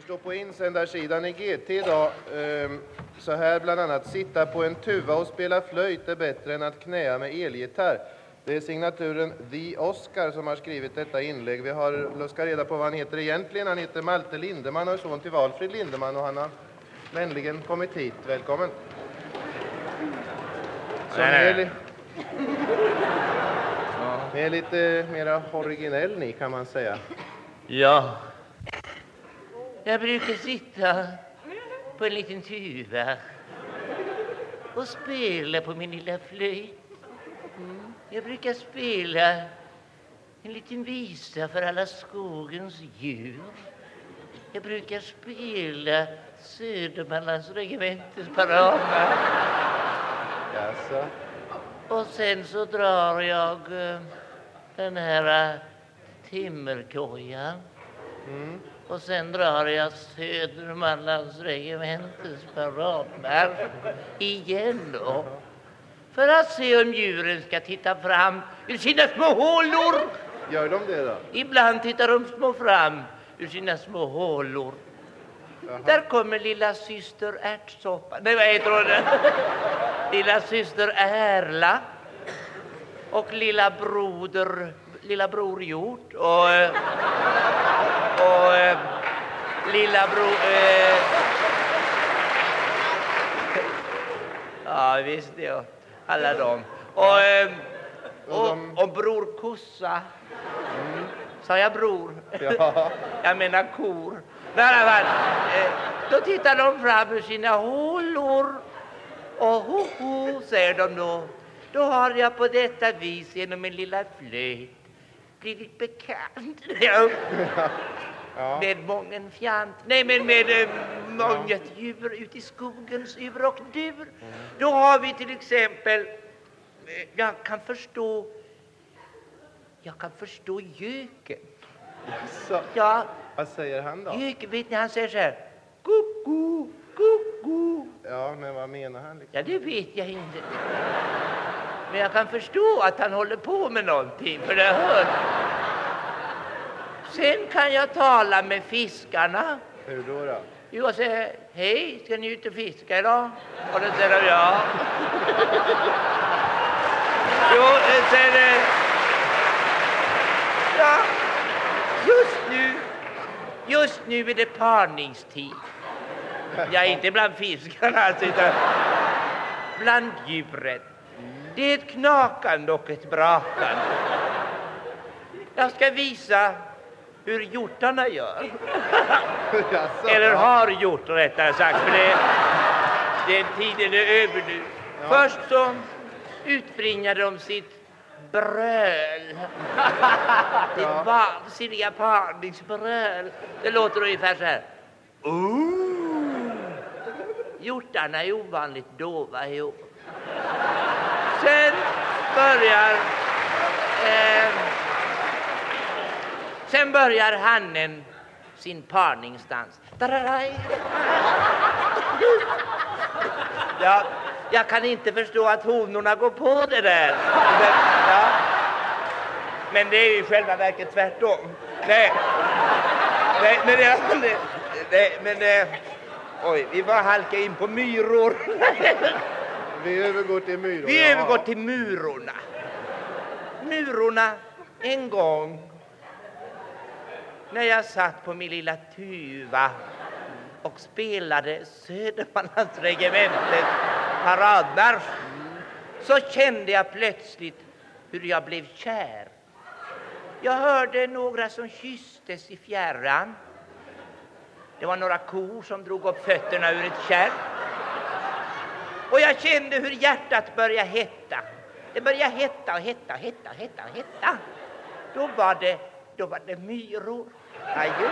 Det står på insändarsidan i GT idag eh, så här bland annat. Sitta på en tuva och spela flöjt är bättre än att knäa med elgitarr. Det är signaturen The Oscar som har skrivit detta inlägg. Vi har luskat reda på vad han heter egentligen. Han heter Malte Lindeman och är son till Valfrid Lindeman och han har vänligen kommit hit. Välkommen. Som Nej, nej. ni är lite mera originell ni kan man säga. Ja. Jag brukar sitta på en liten tuva och spela på min lilla flöjt. Mm. Jag brukar spela en liten visa för alla skogens djur. Jag brukar spela Södermanlands regementes paradmarsch. Jaså? Och sen så drar jag eh, den här eh, timmerkojan. Mm. Och sen drar jag Södermanlands regementes paradmarsch igen då. För att se om djuren ska titta fram ur sina små hålor. Gör de det då? Ibland tittar de små fram ur sina små hålor. Där kommer lilla syster ärtsoppa. Nej, vad heter hon? lilla syster Erla. Och lilla broder, lilla bror Hjort. Och, eh, och eh, lilla bror... Eh, ja, visst ja. Alla dem. Och, eh, Och och, bror Kossa. Sa jag bror? Ja. Jag menar kor. Men i alla fall, eh, då tittar de fram ur sina hålor och ho, ho, säger de då. Då har jag på detta vis genom min lilla flöjt blivit bekant ja, Ja. med mången fjant, nej men med eh, månget djur ute i skogens ur och dur. Då har vi till exempel, eh, jag kan förstå, jag kan förstå göken. Så, Ja, vad säger han då? Gök, vet ni, han säger så här. Koko, koko. Ja, men vad menar han? Liksom? Ja, det vet jag inte. Men jag kan förstå att han håller på med någonting, för det hör. Sen kan jag tala med fiskarna. Hur då? då? Jo, jag säger, hej, ska ni ut och fiska idag? Och då säger de ja. Jo, sen... Ja, just nu, just nu är det parningstid. Ja, inte bland fiskarna, alltså, utan bland djuren. Det är ett knakande och ett brakande. Jag ska visa hur hjortarna gör. Eller Ja. har gjort rättare sagt, för det, den tiden är över nu. Först så utbringar de sitt bröl. Det Ja. vansinniga parningsbröl. Det låter ungefär så här. Ooh. Hjortarna är ovanligt dova i år. Sen börjar eh, Sen börjar hannen sin parningsdans. Tararaj. Ja, jag kan inte förstå att honorna går på det där. Men, ja. Men det är ju i själva verket tvärtom. Nej, nej men, det, det, nej, men eh, oj, vi var halkade in på myror. Vi övergår till Myrorna. Vi övergår till murorna. Murorna en gång när jag satt på min lilla tuva och spelade Södermanlandsregementet paradmarsch så kände jag plötsligt hur jag blev kär. Jag hörde några som kysstes i fjärran. Det var några kor som drog upp fötterna ur ett kärr. Och jag kände hur hjärtat började hetta. Det började hetta och hetta och hetta och hetta och hetta. Då var det, då var det myror. Adjö.